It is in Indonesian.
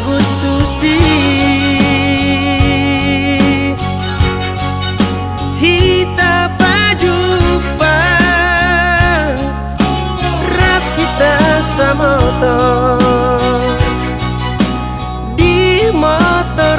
gustusi Hita pajupa Rapita samoto Di motor